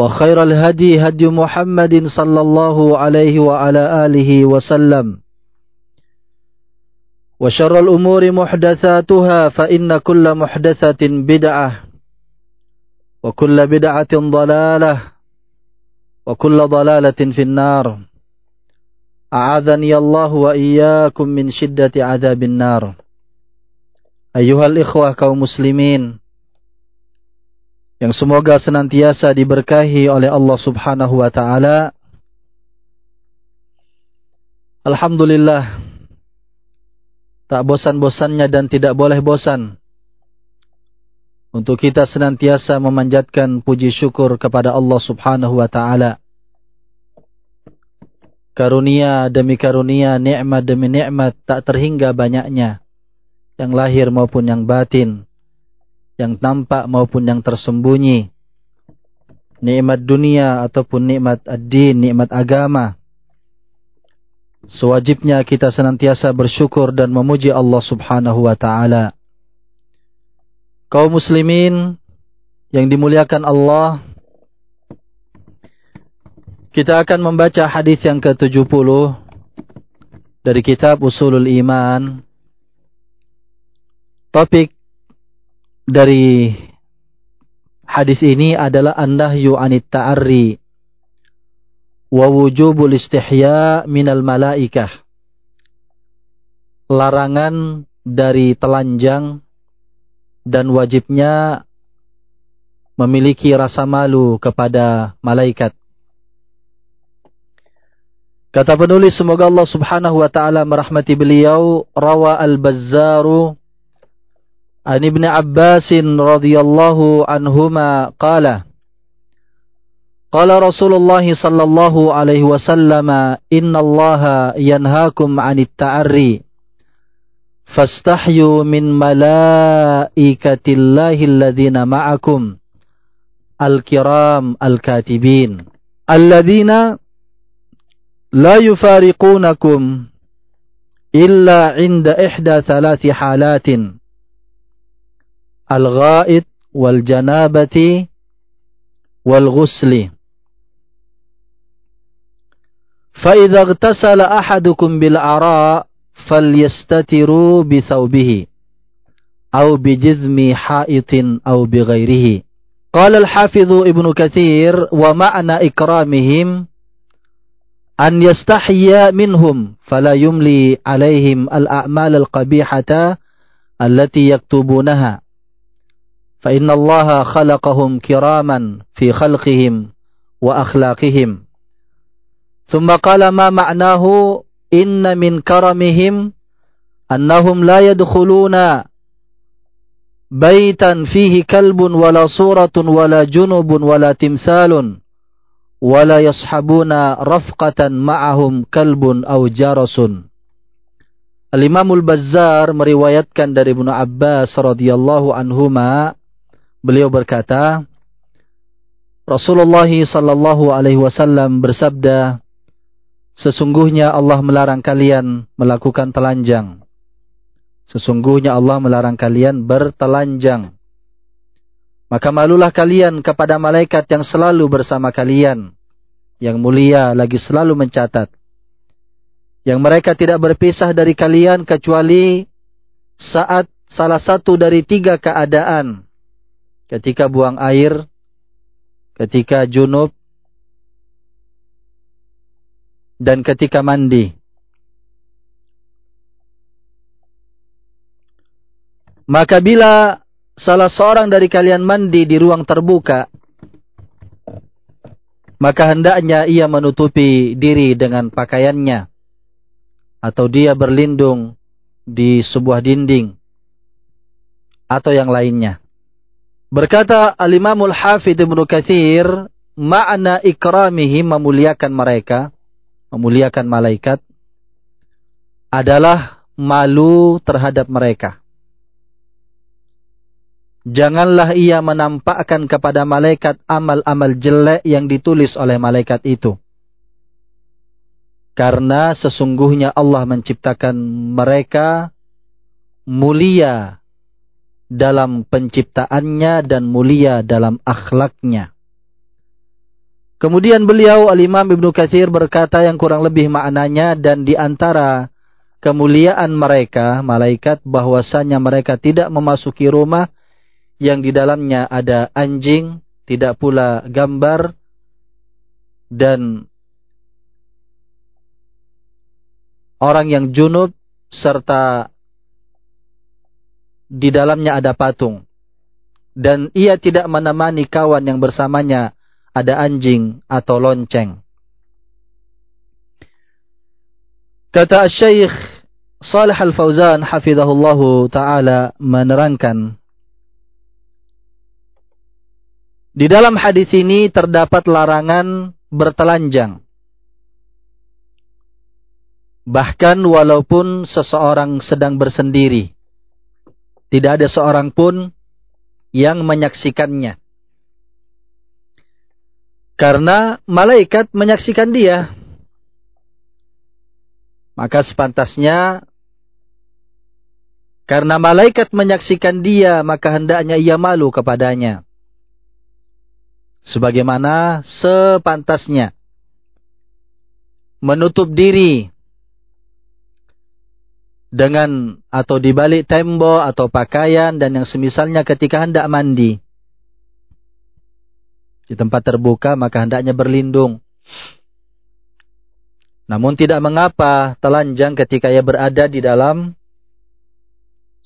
وخير الهدي هدي محمد صلى الله عليه وعلى آله وسلم. وشر الأمور محدثاتها فإن كل محدثة بدعة وكل بدعة ضلالة وكل ضلالة في النار. أعاذني الله وإياكم من شدة عذاب النار. أيها الإخوة كوم مسلمين yang semoga senantiasa diberkahi oleh Allah Subhanahu wa taala. Alhamdulillah tak bosan-bosannya dan tidak boleh bosan untuk kita senantiasa memanjatkan puji syukur kepada Allah Subhanahu wa taala. Karunia demi karunia, nikmat demi nikmat tak terhingga banyaknya yang lahir maupun yang batin yang nampak maupun yang tersembunyi, nikmat dunia ataupun nikmat ad-din, nikmat agama. Sewajibnya kita senantiasa bersyukur dan memuji Allah Subhanahu wa taala. Kaum muslimin yang dimuliakan Allah, kita akan membaca hadis yang ke-70 dari kitab Usulul Iman. Topik dari hadis ini adalah an-nahyu 'anit ta'arri wa wujubul istihya minal malaikah. Larangan dari telanjang dan wajibnya memiliki rasa malu kepada malaikat. Kata penulis semoga Allah Subhanahu wa taala merahmati beliau rawa al-Bazzaru عن ابن عباس رضي الله عنهما قال قال رسول الله صلى الله عليه وسلم إن الله ينهاكم عن التعري فاستحيوا من ملائكة الله الذين معكم الكرام الكاتبين الذين لا يفارقونكم إلا عند إحدى ثلاث حالات. Al-ghaid wal janabati wal ghusli. Fa idza ightasala ahadukum bil ara falyastatiru bi thawbihi aw bi jizmi ha'itin aw bi ghairihi. Qala al-hafiz Ibnu Katsir wa ma'na ikramihim an yastahya فإن الله خلقهم كراما في خلقهم وأخلاقهم. ثم قال ما معناه إن من كرمهم؟ أنهم لا يدخلون بيتا فيه كلب ولا صورة ولا جنب ولا تمثال ولا يصحبون رفقة معهم كلب أو جرس. الإمام البزار Bazzar meriwayatkan dari عباس Abbas radhiyallahu anhuma beliau berkata Rasulullah sallallahu alaihi wasallam bersabda Sesungguhnya Allah melarang kalian melakukan telanjang. Sesungguhnya Allah melarang kalian bertelanjang. Maka malulah kalian kepada malaikat yang selalu bersama kalian yang mulia lagi selalu mencatat. Yang mereka tidak berpisah dari kalian kecuali saat salah satu dari tiga keadaan. Ketika buang air, ketika junub, dan ketika mandi. Maka bila salah seorang dari kalian mandi di ruang terbuka, maka hendaknya ia menutupi diri dengan pakaiannya atau dia berlindung di sebuah dinding atau yang lainnya. Berkata Al-Imamul Hafidh Ibnu Katsir, makna ikramihi memuliakan mereka, memuliakan malaikat adalah malu terhadap mereka. Janganlah ia menampakkan kepada malaikat amal-amal jelek yang ditulis oleh malaikat itu. Karena sesungguhnya Allah menciptakan mereka mulia dalam penciptaannya dan mulia dalam akhlaknya. Kemudian beliau Al-Imam Ibnu Katsir berkata yang kurang lebih maknanya dan di antara kemuliaan mereka malaikat bahwasanya mereka tidak memasuki rumah yang di dalamnya ada anjing, tidak pula gambar dan orang yang junub serta di dalamnya ada patung dan ia tidak menemani kawan yang bersamanya ada anjing atau lonceng. Kata Syekh Salih Al-Fauzan hafizahullahu taala menerangkan di dalam hadis ini terdapat larangan bertelanjang Bahkan walaupun seseorang sedang bersendiri. Tidak ada seorang pun yang menyaksikannya. Karena malaikat menyaksikan dia. Maka sepantasnya karena malaikat menyaksikan dia, maka hendaknya ia malu kepadanya. Sebagaimana sepantasnya menutup diri dengan atau di balik tembok atau pakaian dan yang semisalnya ketika hendak mandi. Di tempat terbuka maka hendaknya berlindung. Namun tidak mengapa telanjang ketika ia berada di dalam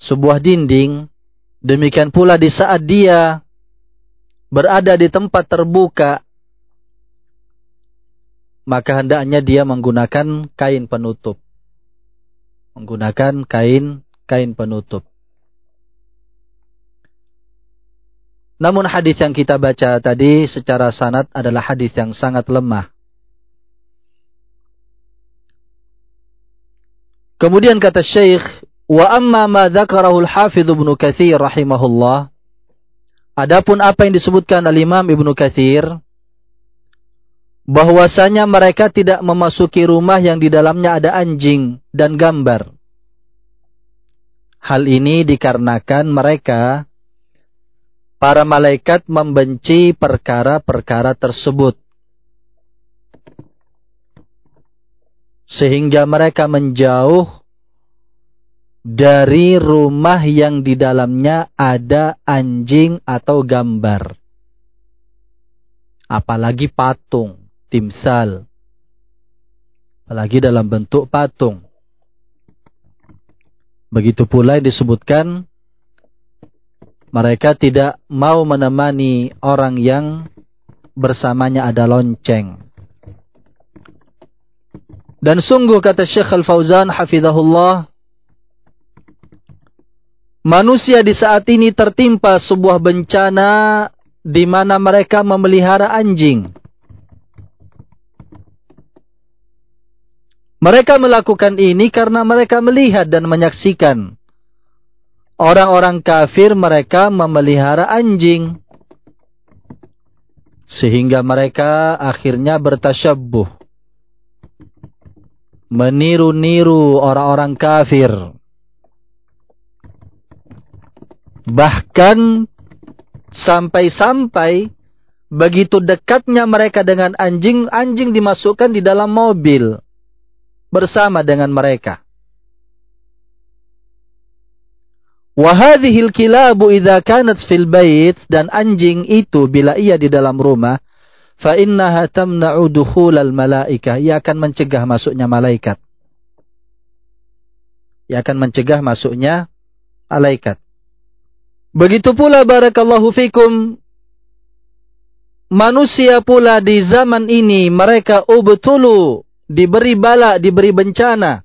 sebuah dinding. Demikian pula di saat dia berada di tempat terbuka. Maka hendaknya dia menggunakan kain penutup menggunakan kain kain penutup. Namun hadis yang kita baca tadi secara sanad adalah hadis yang sangat lemah. Kemudian kata Syekh, "Wa amma ma dzakarahu al-Hafidz Ibnu Katsir rahimahullah." Adapun apa yang disebutkan oleh Imam Ibnu Katsir bahwasanya mereka tidak memasuki rumah yang di dalamnya ada anjing dan gambar. Hal ini dikarenakan mereka para malaikat membenci perkara-perkara tersebut. Sehingga mereka menjauh dari rumah yang di dalamnya ada anjing atau gambar. Apalagi patung timsal. Apalagi dalam bentuk patung. Begitu pula yang disebutkan mereka tidak mau menemani orang yang bersamanya ada lonceng. Dan sungguh kata Syekh Al-Fauzan hafizahullah Manusia di saat ini tertimpa sebuah bencana di mana mereka memelihara anjing. Mereka melakukan ini karena mereka melihat dan menyaksikan orang-orang kafir mereka memelihara anjing. Sehingga mereka akhirnya bertasyabbuh. Meniru-niru orang-orang kafir Bahkan sampai-sampai begitu dekatnya mereka dengan anjing, anjing dimasukkan di dalam mobil bersama dengan mereka. Wahadhil kilabu idza kanat fil bait dan anjing itu bila ia di dalam rumah fa innaha tamna'u dukhulal malaikah ia akan mencegah masuknya malaikat. Ia akan mencegah masuknya malaikat. Begitu pula barakallahu fikum manusia pula di zaman ini mereka ubtulu diberi bala, diberi bencana.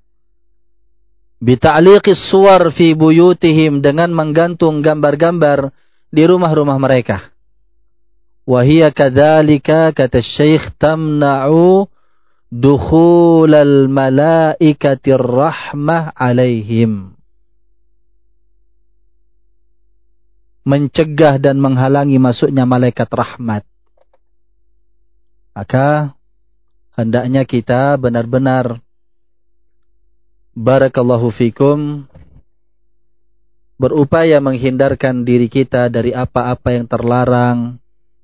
Bita'liqis suwar fi buyutihim dengan menggantung gambar-gambar di rumah-rumah mereka. Wahia kadzalika kata Syekh tamna'u dukhulal malaikatir rahmah alaihim. mencegah dan menghalangi masuknya malaikat rahmat. Maka hendaknya kita benar-benar barakallahu fikum berupaya menghindarkan diri kita dari apa-apa yang terlarang.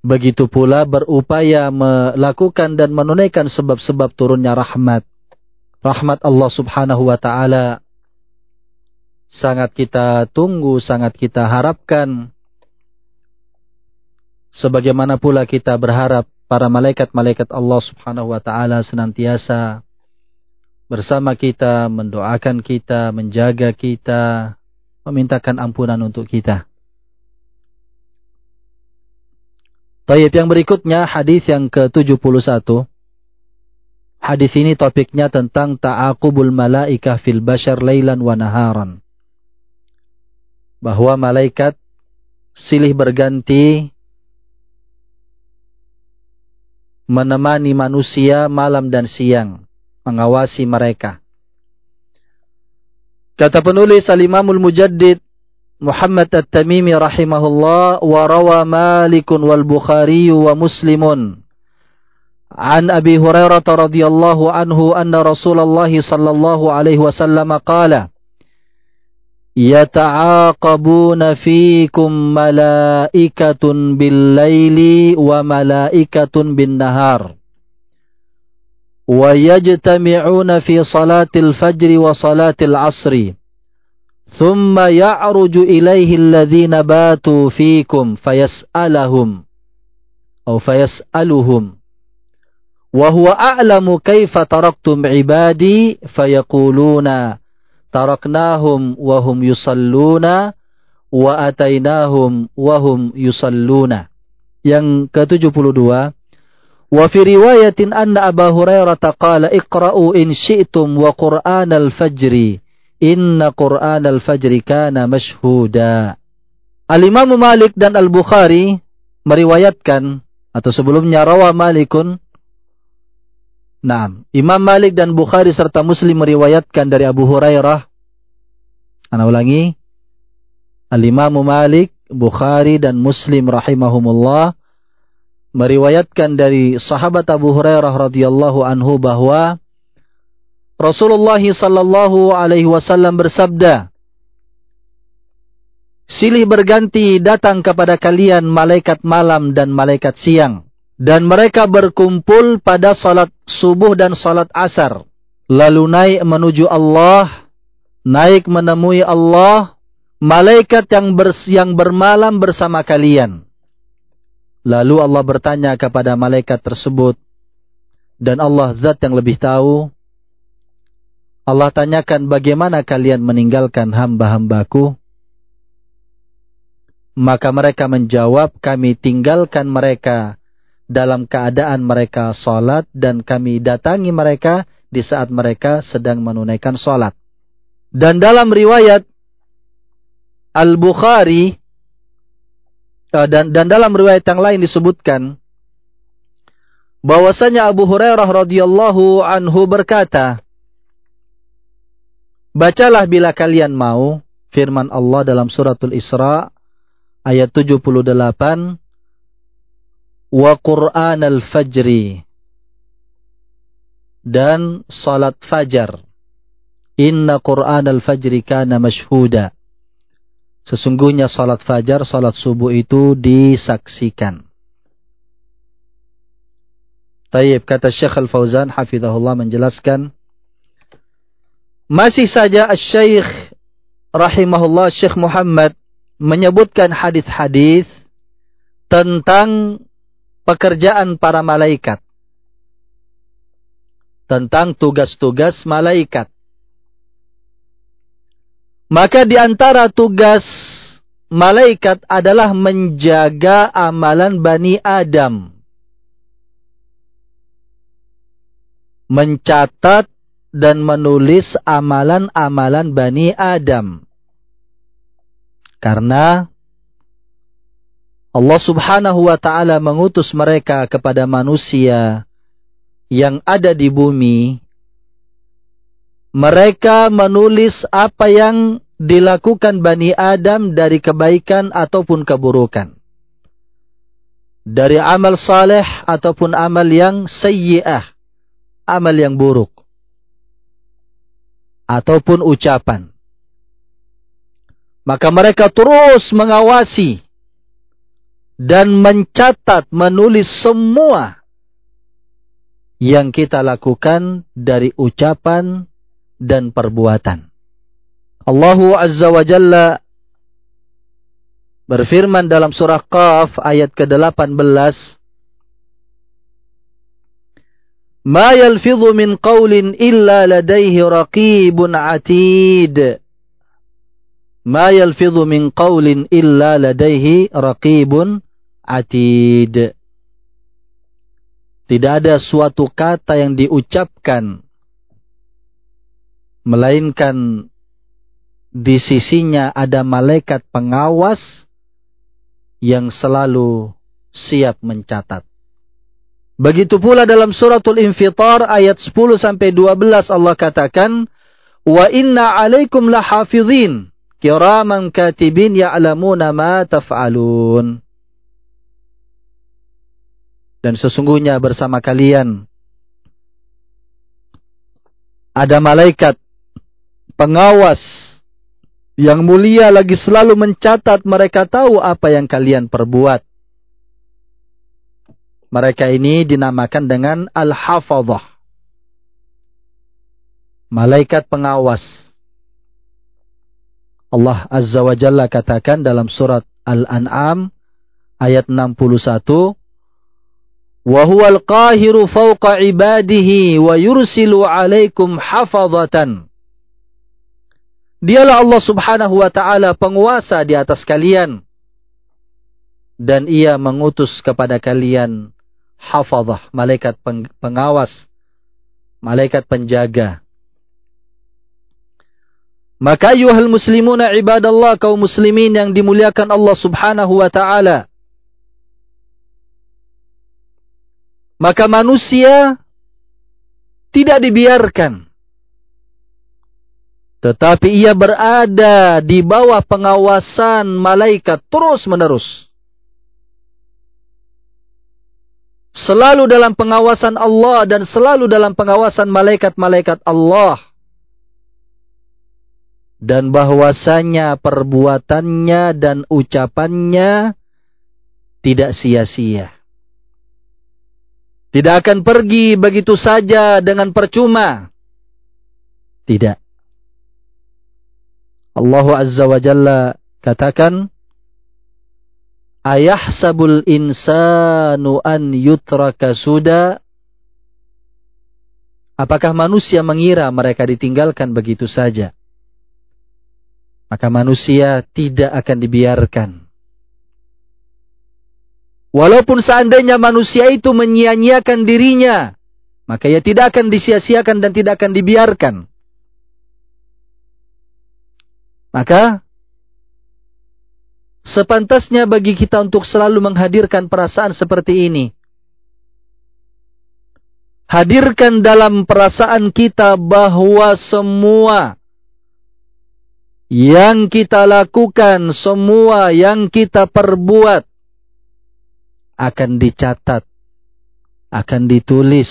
Begitu pula berupaya melakukan dan menunaikan sebab-sebab turunnya rahmat. Rahmat Allah subhanahu wa ta'ala sangat kita tunggu, sangat kita harapkan. Sebagaimana pula kita berharap para malaikat-malaikat Allah subhanahu wa ta'ala senantiasa bersama kita, mendoakan kita, menjaga kita, memintakan ampunan untuk kita. Tayyip yang berikutnya hadis yang ke-71. Hadis ini topiknya tentang ta'aqubul malaikah fil bashar lailan wa naharan. Bahwa malaikat silih berganti menemani manusia malam dan siang, mengawasi mereka. Kata penulis Al-Imamul Mujaddid Muhammad At-Tamimi rahimahullah wa rawa Malikun wal Bukhari wa Muslimun an Abi Hurairah radhiyallahu anhu anna Rasulullah sallallahu alaihi wasallam qala يتعاقبون فيكم ملائكة بالليل وملائكة بالنهار ويجتمعون في صلاة الفجر وصلاة العصر ثم يعرج إليه الذين باتوا فيكم فيسألهم أو فيسألهم وهو أعلم كيف تركتم عبادي فيقولون taraknahum wahum yusalluna wa atainahum wahum yusalluna. Yang ke-72 Wa fi riwayatin anna Abu Hurairah qala iqra'u in syi'tum wa Qur'an al-fajri inna Qur'an al-fajri kana mashhuda. Al-Imam Malik dan Al-Bukhari meriwayatkan atau sebelumnya rawa Malikun Naam, Imam Malik dan Bukhari serta Muslim meriwayatkan dari Abu Hurairah. Ana ulangi. Al-Imam Malik, Bukhari dan Muslim rahimahumullah meriwayatkan dari sahabat Abu Hurairah radhiyallahu anhu bahwa Rasulullah sallallahu alaihi wasallam bersabda, Silih berganti datang kepada kalian malaikat malam dan malaikat siang dan mereka berkumpul pada salat subuh dan salat asar. Lalu naik menuju Allah naik menemui Allah malaikat yang bers yang bermalam bersama kalian. Lalu Allah bertanya kepada malaikat tersebut dan Allah zat yang lebih tahu Allah tanyakan bagaimana kalian meninggalkan hamba-hambaku? Maka mereka menjawab kami tinggalkan mereka dalam keadaan mereka sholat dan kami datangi mereka di saat mereka sedang menunaikan sholat. Dan dalam riwayat Al-Bukhari uh, dan dan dalam riwayat yang lain disebutkan bahwasanya Abu Hurairah radhiyallahu anhu berkata Bacalah bila kalian mau firman Allah dalam suratul Isra ayat 78 wa Qur'an al-fajri dan salat fajar. Inna Qur'an al-fajri kana mashhuda. Sesungguhnya salat fajar salat subuh itu disaksikan. Tayyib kata Syekh Al-Fauzan hafizahullah menjelaskan masih saja Syekh rahimahullah Syekh Muhammad menyebutkan hadis-hadis tentang pekerjaan para malaikat. Tentang tugas-tugas malaikat. Maka di antara tugas malaikat adalah menjaga amalan Bani Adam. Mencatat dan menulis amalan-amalan Bani Adam. Karena Allah subhanahu wa ta'ala mengutus mereka kepada manusia yang ada di bumi. Mereka menulis apa yang dilakukan Bani Adam dari kebaikan ataupun keburukan. Dari amal saleh ataupun amal yang sayyi'ah. Amal yang buruk ataupun ucapan. Maka mereka terus mengawasi dan mencatat, menulis semua yang kita lakukan dari ucapan dan perbuatan. Allahu Azza wa Jalla berfirman dalam surah Qaf ayat ke-18 Ma yalfidhu min qawlin illa ladaihi raqibun atid ما يلفظ من قول illa لديه رقيب atid. Tidak ada suatu kata yang diucapkan melainkan di sisinya ada malaikat pengawas yang selalu siap mencatat. Begitu pula dalam suratul Infitar ayat 10 sampai 12 Allah katakan, "Wa inna 'alaikum lahafizin." Kiraman katibin ya'lamuna ma taf'alun." Dan sesungguhnya bersama kalian ada malaikat pengawas yang mulia lagi selalu mencatat mereka tahu apa yang kalian perbuat. Mereka ini dinamakan dengan Al-Hafadhah. Malaikat pengawas. Allah Azza wa Jalla katakan dalam surat Al-An'am ayat 61 wa huwal qahiru fawqa ibadihi wa yursilu alaikum hafadhatan Dialah Allah Subhanahu wa taala penguasa di atas kalian dan ia mengutus kepada kalian hafazah, malaikat pengawas, malaikat penjaga. Maka ayuhal muslimuna ibadallah kaum muslimin yang dimuliakan Allah subhanahu wa ta'ala. Maka manusia tidak dibiarkan. Tetapi ia berada di bawah pengawasan malaikat terus menerus. selalu dalam pengawasan Allah dan selalu dalam pengawasan malaikat-malaikat Allah. Dan bahwasanya perbuatannya dan ucapannya tidak sia-sia. Tidak akan pergi begitu saja dengan percuma. Tidak. Allah Azza wa Jalla katakan, Ayahsabul insanu an yutraka suda Apakah manusia mengira mereka ditinggalkan begitu saja? Maka manusia tidak akan dibiarkan. Walaupun seandainya manusia itu menyia-nyiakan dirinya, maka ia tidak akan disia-siakan dan tidak akan dibiarkan. Maka sepantasnya bagi kita untuk selalu menghadirkan perasaan seperti ini. Hadirkan dalam perasaan kita bahwa semua yang kita lakukan, semua yang kita perbuat akan dicatat, akan ditulis,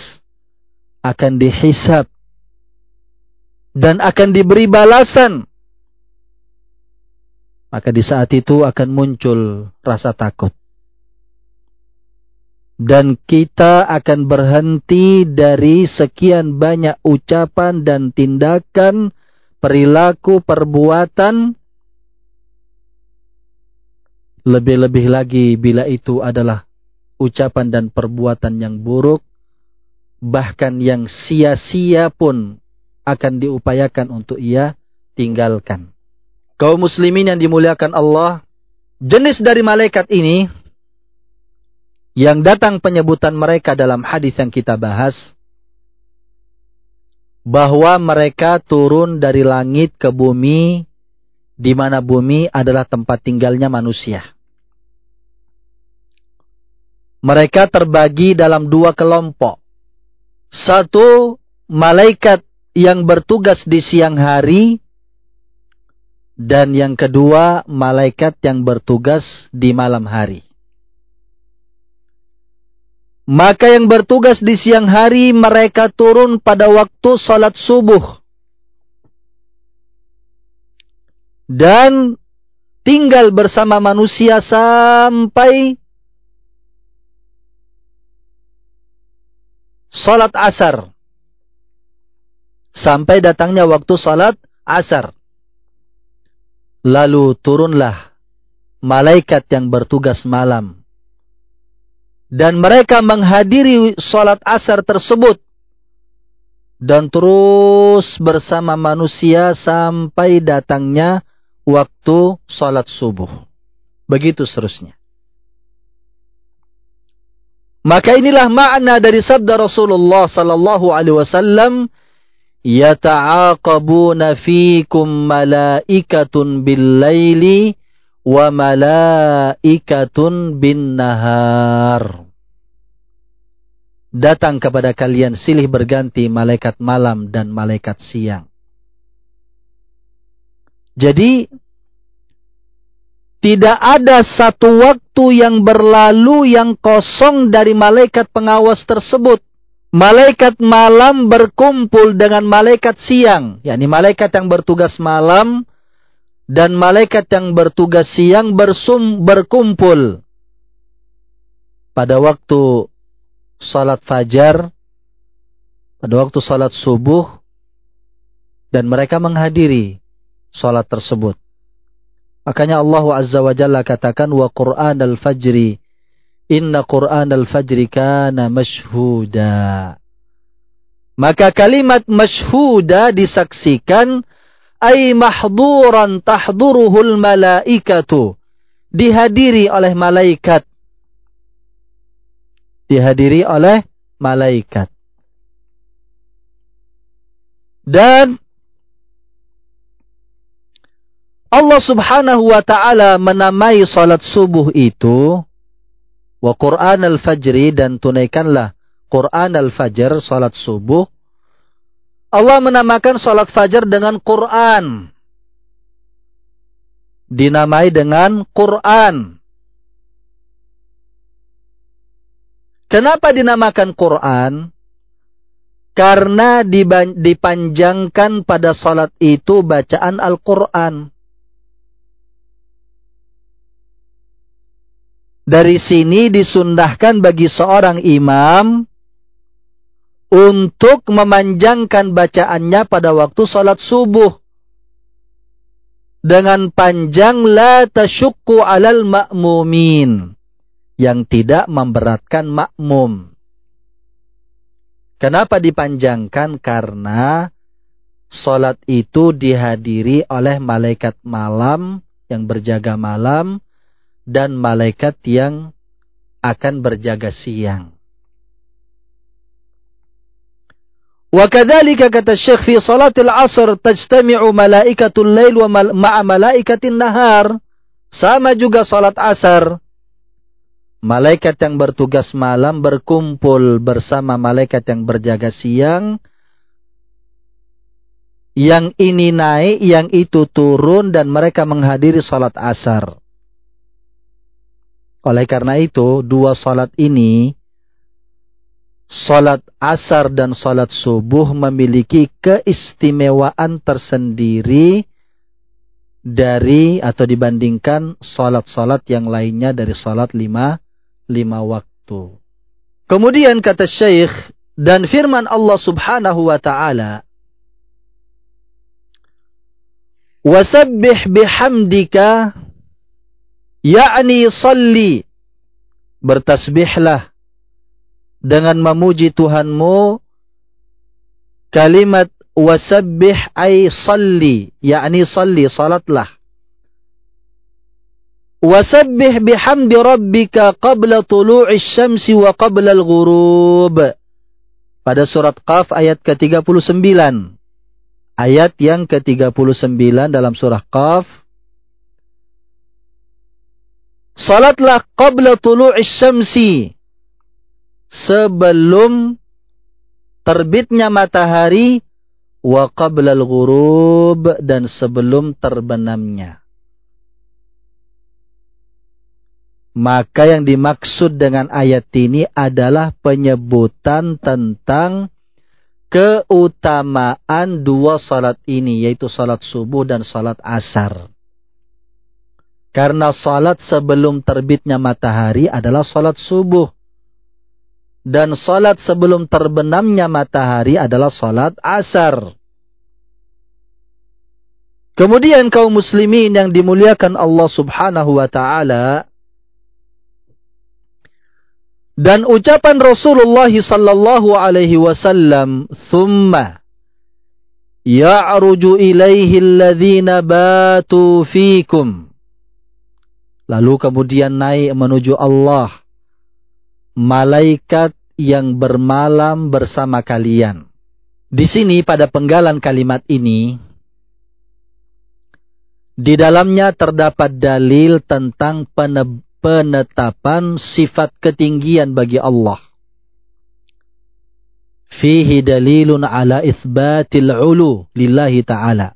akan dihisap, dan akan diberi balasan maka di saat itu akan muncul rasa takut. Dan kita akan berhenti dari sekian banyak ucapan dan tindakan, perilaku, perbuatan, lebih-lebih lagi bila itu adalah ucapan dan perbuatan yang buruk, bahkan yang sia-sia pun akan diupayakan untuk ia tinggalkan. Kaum muslimin yang dimuliakan Allah, jenis dari malaikat ini yang datang penyebutan mereka dalam hadis yang kita bahas bahwa mereka turun dari langit ke bumi di mana bumi adalah tempat tinggalnya manusia. Mereka terbagi dalam dua kelompok. Satu, malaikat yang bertugas di siang hari dan yang kedua malaikat yang bertugas di malam hari. Maka yang bertugas di siang hari mereka turun pada waktu salat subuh. Dan tinggal bersama manusia sampai salat asar. Sampai datangnya waktu salat asar. Lalu turunlah malaikat yang bertugas malam. Dan mereka menghadiri sholat asar tersebut. Dan terus bersama manusia sampai datangnya waktu sholat subuh. Begitu seterusnya. Maka inilah makna dari sabda Rasulullah sallallahu alaihi wasallam yata'aqabuna fikum malaikatun bil-laili wa malaikatun bin-nahar. Datang kepada kalian silih berganti malaikat malam dan malaikat siang. Jadi tidak ada satu waktu yang berlalu yang kosong dari malaikat pengawas tersebut malaikat malam berkumpul dengan malaikat siang, yakni malaikat yang bertugas malam dan malaikat yang bertugas siang bersum berkumpul pada waktu salat fajar, pada waktu salat subuh dan mereka menghadiri salat tersebut. Makanya Allah Azza wa Jalla katakan wa Qur'an al-fajri Inna Quran al-Fajri kana mashhuda. Maka kalimat mashhuda disaksikan ay mahduran tahduruhul malaikatu. Dihadiri oleh malaikat. Dihadiri oleh malaikat. Dan Allah subhanahu wa ta'ala menamai salat subuh itu Wa Quran al-Fajri dan tunaikanlah Quran al-Fajr, salat subuh. Allah menamakan salat fajar dengan Quran. Dinamai dengan Quran. Kenapa dinamakan Quran? Karena dipanjangkan pada salat itu bacaan Al-Quran. Dari sini disundahkan bagi seorang imam untuk memanjangkan bacaannya pada waktu salat subuh. Dengan panjang la tasyukku alal ma'mumin. Yang tidak memberatkan makmum. Kenapa dipanjangkan? Karena salat itu dihadiri oleh malaikat malam yang berjaga malam dan malaikat yang akan berjaga siang. وكذلك kata Syekh fi salatil asr tajtami'u malaikatul lail wa ma'a malaikatin nahar. Sama juga salat asar. Malaikat yang bertugas malam berkumpul bersama malaikat yang berjaga siang. Yang ini naik, yang itu turun dan mereka menghadiri salat asar. Oleh karena itu, dua salat ini Salat asar dan salat subuh memiliki keistimewaan tersendiri dari atau dibandingkan salat-salat yang lainnya dari salat lima, lima waktu. Kemudian kata Syekh dan firman Allah subhanahu wa ta'ala Wasabbih bihamdika yakni salli bertasbihlah dengan memuji Tuhanmu kalimat wasabbih ay salli yakni salli salatlah. Wasabbih bihamdi rabbika qabla tulu'i syamsi wa qabla al-ghurub. Pada surat Qaf ayat ke-39 ayat yang ke-39 dalam surah Qaf. Salatlah qabla tulu'i syamsi sebelum terbitnya matahari wa qablal ghurub dan sebelum terbenamnya. Maka yang dimaksud dengan ayat ini adalah penyebutan tentang keutamaan dua salat ini, yaitu salat subuh dan salat asar. Karena salat sebelum terbitnya matahari adalah salat subuh dan salat sebelum terbenamnya matahari adalah salat asar. Kemudian kaum muslimin yang dimuliakan Allah Subhanahu wa taala. Dan ucapan Rasulullah sallallahu alaihi wasallam thumma ya'ruju ilaihi alladhina batu fikum. Lalu kemudian naik menuju Allah malaikat yang bermalam bersama kalian. Di sini pada penggalan kalimat ini, di dalamnya terdapat dalil tentang penetapan sifat ketinggian bagi Allah. Fihi dalilun ala isbatil ulu lillahi ta'ala.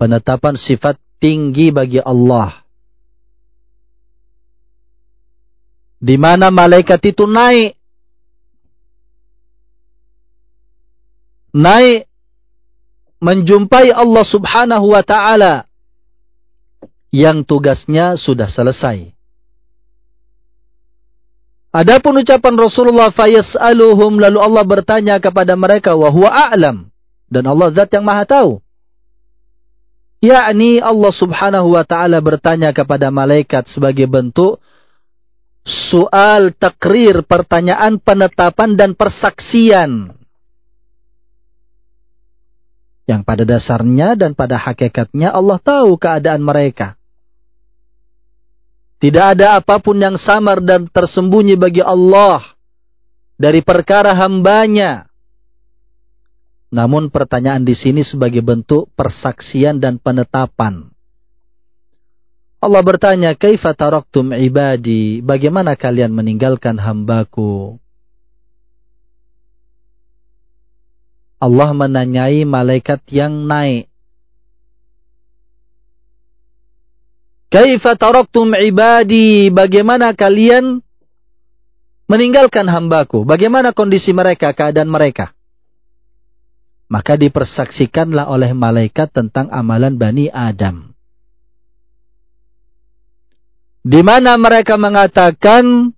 Penetapan sifat tinggi bagi Allah di mana malaikat itu naik naik menjumpai Allah Subhanahu wa taala yang tugasnya sudah selesai. Adapun ucapan Rasulullah fayas'aluhum lalu Allah bertanya kepada mereka wa huwa a'lam dan Allah zat yang maha tahu. Yakni Allah Subhanahu wa taala bertanya kepada malaikat sebagai bentuk soal takrir, pertanyaan penetapan dan persaksian. Yang pada dasarnya dan pada hakikatnya Allah tahu keadaan mereka. Tidak ada apa pun yang samar dan tersembunyi bagi Allah dari perkara hambanya. Namun pertanyaan di sini sebagai bentuk persaksian dan penetapan. Allah bertanya, "Kaifa taraktum ibadi? Bagaimana kalian meninggalkan hambaku?" Allah menanyai malaikat yang naik. Kaifa taraktum ibadi? Bagaimana kalian meninggalkan hambaku? Bagaimana kondisi mereka, keadaan mereka? Maka dipersaksikanlah oleh malaikat tentang amalan Bani Adam di mana mereka mengatakan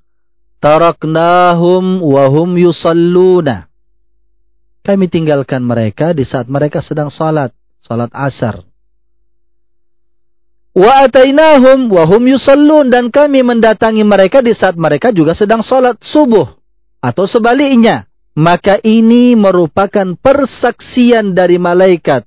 taraknahum wahum yusalluna. Kami tinggalkan mereka di saat mereka sedang salat, salat asar. Wa atainahum wahum yusallun dan kami mendatangi mereka di saat mereka juga sedang salat subuh atau sebaliknya. Maka ini merupakan persaksian dari malaikat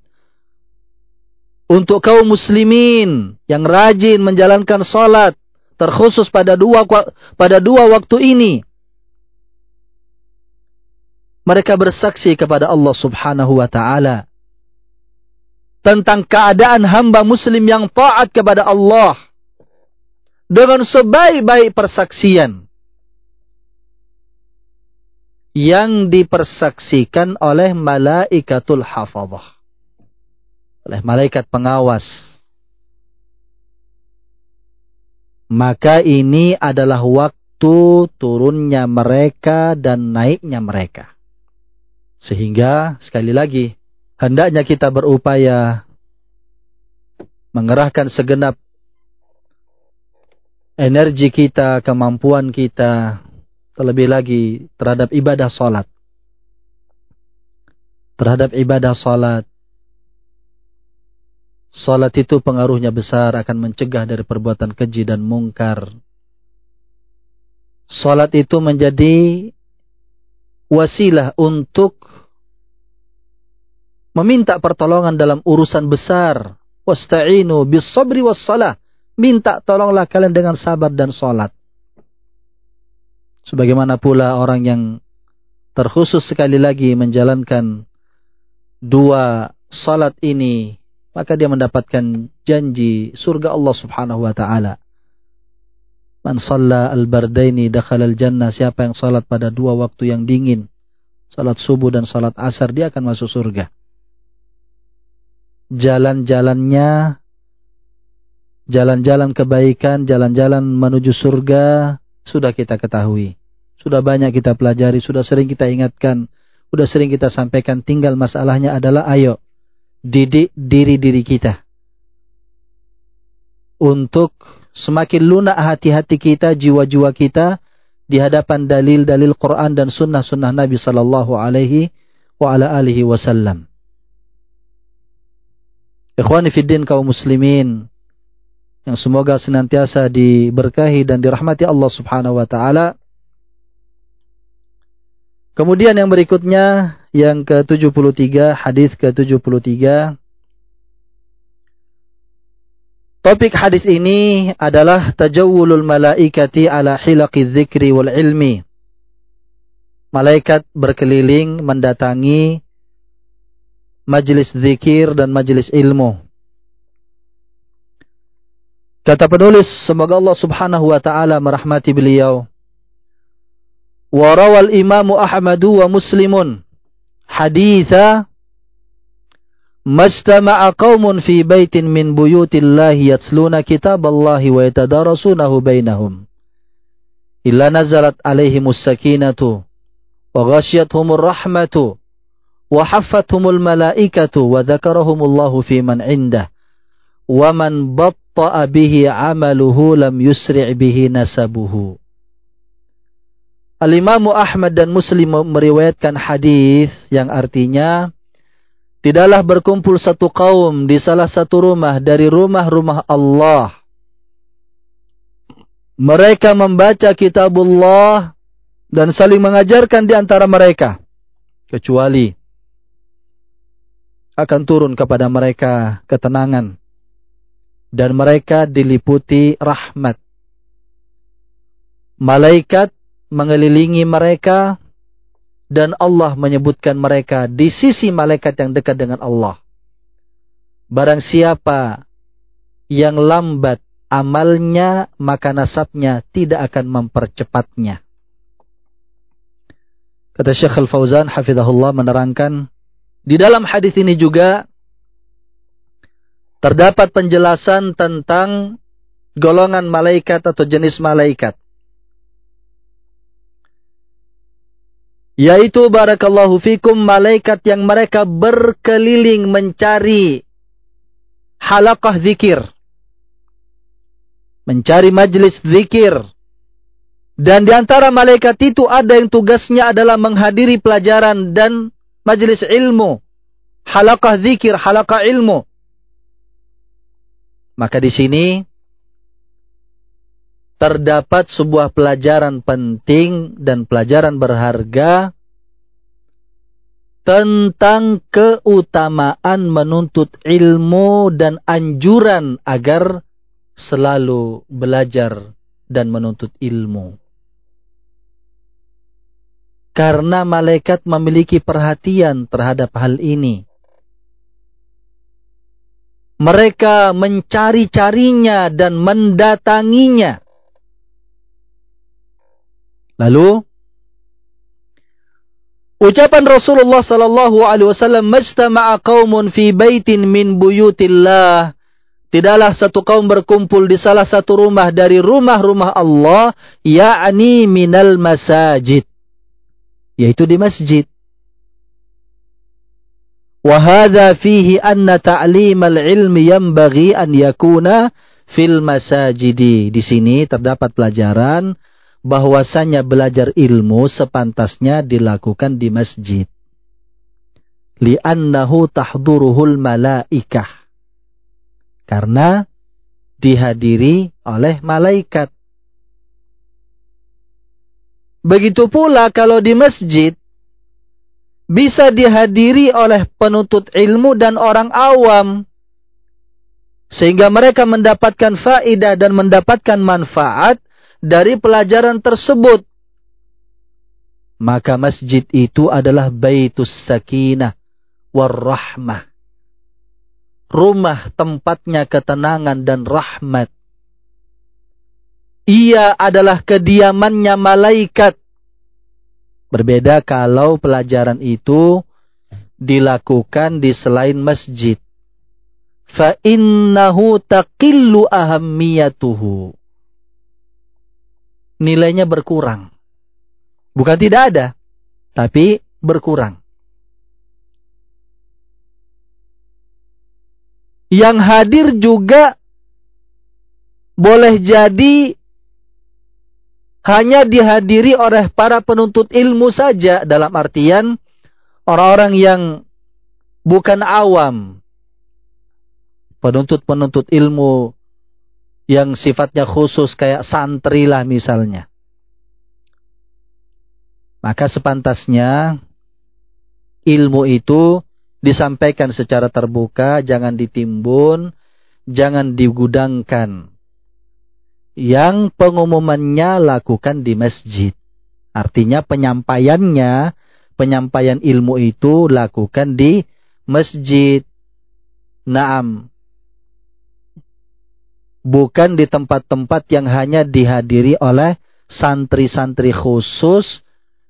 untuk kaum muslimin yang rajin menjalankan salat terkhusus pada dua pada dua waktu ini. Mereka bersaksi kepada Allah Subhanahu wa taala tentang keadaan hamba muslim yang taat kepada Allah dengan sebaik-baik persaksian yang dipersaksikan oleh malaikatul hafazah oleh malaikat pengawas maka ini adalah waktu turunnya mereka dan naiknya mereka sehingga sekali lagi hendaknya kita berupaya mengerahkan segenap energi kita, kemampuan kita, terlebih lagi terhadap ibadah salat. Terhadap ibadah salat. Salat itu pengaruhnya besar akan mencegah dari perbuatan keji dan mungkar. Salat itu menjadi wasilah untuk meminta pertolongan dalam urusan besar. Wasta'inu bis sabri was salah. Minta tolonglah kalian dengan sabar dan salat. Sebagaimana pula orang yang terkhusus sekali lagi menjalankan dua salat ini, maka dia mendapatkan janji surga Allah Subhanahu wa taala. Man shalla al-bardaini dakhala al-jannah. Siapa yang salat pada dua waktu yang dingin, salat subuh dan salat asar, dia akan masuk surga jalan-jalannya, jalan-jalan kebaikan, jalan-jalan menuju surga, sudah kita ketahui. Sudah banyak kita pelajari, sudah sering kita ingatkan, sudah sering kita sampaikan, tinggal masalahnya adalah ayo, didik diri-diri kita. Untuk semakin lunak hati-hati kita, jiwa-jiwa kita, di hadapan dalil-dalil Quran dan sunnah-sunnah Nabi Sallallahu Alaihi wa ala alihi wasallam. Ikhwani fiddin kaum muslimin yang semoga senantiasa diberkahi dan dirahmati Allah Subhanahu wa taala. Kemudian yang berikutnya yang ke-73 hadis ke-73 Topik hadis ini adalah tajawulul malaikati ala hilaqi dzikri wal ilmi. Malaikat berkeliling mendatangi majelis zikir dan majelis ilmu. Kata penulis, semoga Allah Subhanahu wa taala merahmati beliau. Wa rawal Imam Ahmad wa Muslimun haditha Majtama'a qaumun fi baitin min buyutillahi yatluna kitaballahi wa yatadarasunahu bainahum illa nazalat alaihimus sakinatu wa ghashiyatuhumur rahmatu وحفتهم الملائكة وذكرهم الله في من عنده ومن بطأ به عمله لم يسرع به نسبه Al-Imam Ahmad dan Muslim meriwayatkan hadis yang artinya tidaklah berkumpul satu kaum di salah satu rumah dari rumah-rumah Allah. Mereka membaca kitabullah dan saling mengajarkan di antara mereka kecuali akan turun kepada mereka ketenangan dan mereka diliputi rahmat. Malaikat mengelilingi mereka dan Allah menyebutkan mereka di sisi malaikat yang dekat dengan Allah. Barang siapa yang lambat amalnya, maka nasabnya tidak akan mempercepatnya. Kata Syekh Al-Fauzan hafizahullah menerangkan di dalam hadis ini juga terdapat penjelasan tentang golongan malaikat atau jenis malaikat. Yaitu barakallahu fikum malaikat yang mereka berkeliling mencari halakah zikir. Mencari majlis zikir. Dan di antara malaikat itu ada yang tugasnya adalah menghadiri pelajaran dan majelis ilmu, halakah zikir, halakah ilmu. Maka di sini terdapat sebuah pelajaran penting dan pelajaran berharga tentang keutamaan menuntut ilmu dan anjuran agar selalu belajar dan menuntut ilmu. Karena malaikat memiliki perhatian terhadap hal ini. Mereka mencari-carinya dan mendatanginya. Lalu ucapan Rasulullah sallallahu alaihi wasallam majtama'a qaumun fi baitin min buyutillah tidaklah satu kaum berkumpul di salah satu rumah dari rumah-rumah Allah yakni minal masajid yaitu di masjid وهذا فيه أن تعليم العلم ينبغي أن يكون fil masajidi. Di sini terdapat pelajaran bahwasanya belajar ilmu sepantasnya dilakukan di masjid. Li'annahu tahduruhul malaikah. Karena dihadiri oleh malaikat. Begitu pula kalau di masjid bisa dihadiri oleh penuntut ilmu dan orang awam. Sehingga mereka mendapatkan faidah dan mendapatkan manfaat dari pelajaran tersebut. Maka masjid itu adalah baitus sakinah warrahmah. Rumah tempatnya ketenangan dan rahmat. Ia adalah kediamannya malaikat Berbeda kalau pelajaran itu dilakukan di selain masjid. Fa innahu taqillu ahammiyatuhu. Nilainya berkurang. Bukan tidak ada, tapi berkurang. Yang hadir juga boleh jadi hanya dihadiri oleh para penuntut ilmu saja dalam artian orang-orang yang bukan awam penuntut-penuntut ilmu yang sifatnya khusus kayak santri lah misalnya maka sepantasnya ilmu itu disampaikan secara terbuka jangan ditimbun jangan digudangkan yang pengumumannya lakukan di masjid. Artinya penyampaiannya, penyampaian ilmu itu lakukan di masjid. Naam. Bukan di tempat-tempat yang hanya dihadiri oleh santri-santri khusus,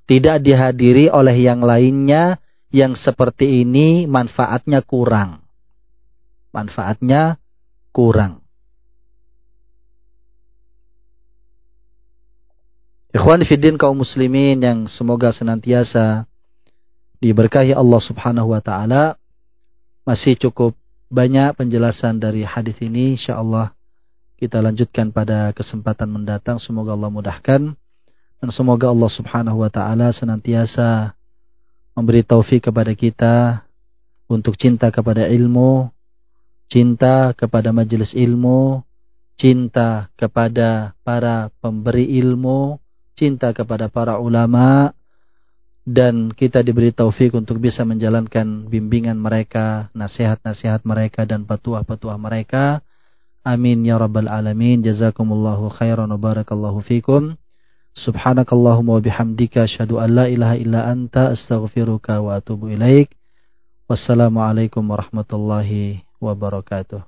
tidak dihadiri oleh yang lainnya yang seperti ini manfaatnya kurang. Manfaatnya kurang. Ikhwan Fiddin kaum muslimin yang semoga senantiasa diberkahi Allah subhanahu wa ta'ala. Masih cukup banyak penjelasan dari hadis ini. InsyaAllah kita lanjutkan pada kesempatan mendatang. Semoga Allah mudahkan. Dan semoga Allah subhanahu wa ta'ala senantiasa memberi taufik kepada kita untuk cinta kepada ilmu, cinta kepada majelis ilmu, cinta kepada para pemberi ilmu, cinta kepada para ulama dan kita diberi taufik untuk bisa menjalankan bimbingan mereka, nasihat-nasihat mereka dan petuah-petuah mereka. Amin ya rabbal alamin. Jazakumullahu khairan wa barakallahu fikum. Subhanakallahumma wa bihamdika asyhadu an la ilaha illa anta astaghfiruka wa atubu ilaik. Wassalamualaikum warahmatullahi wabarakatuh.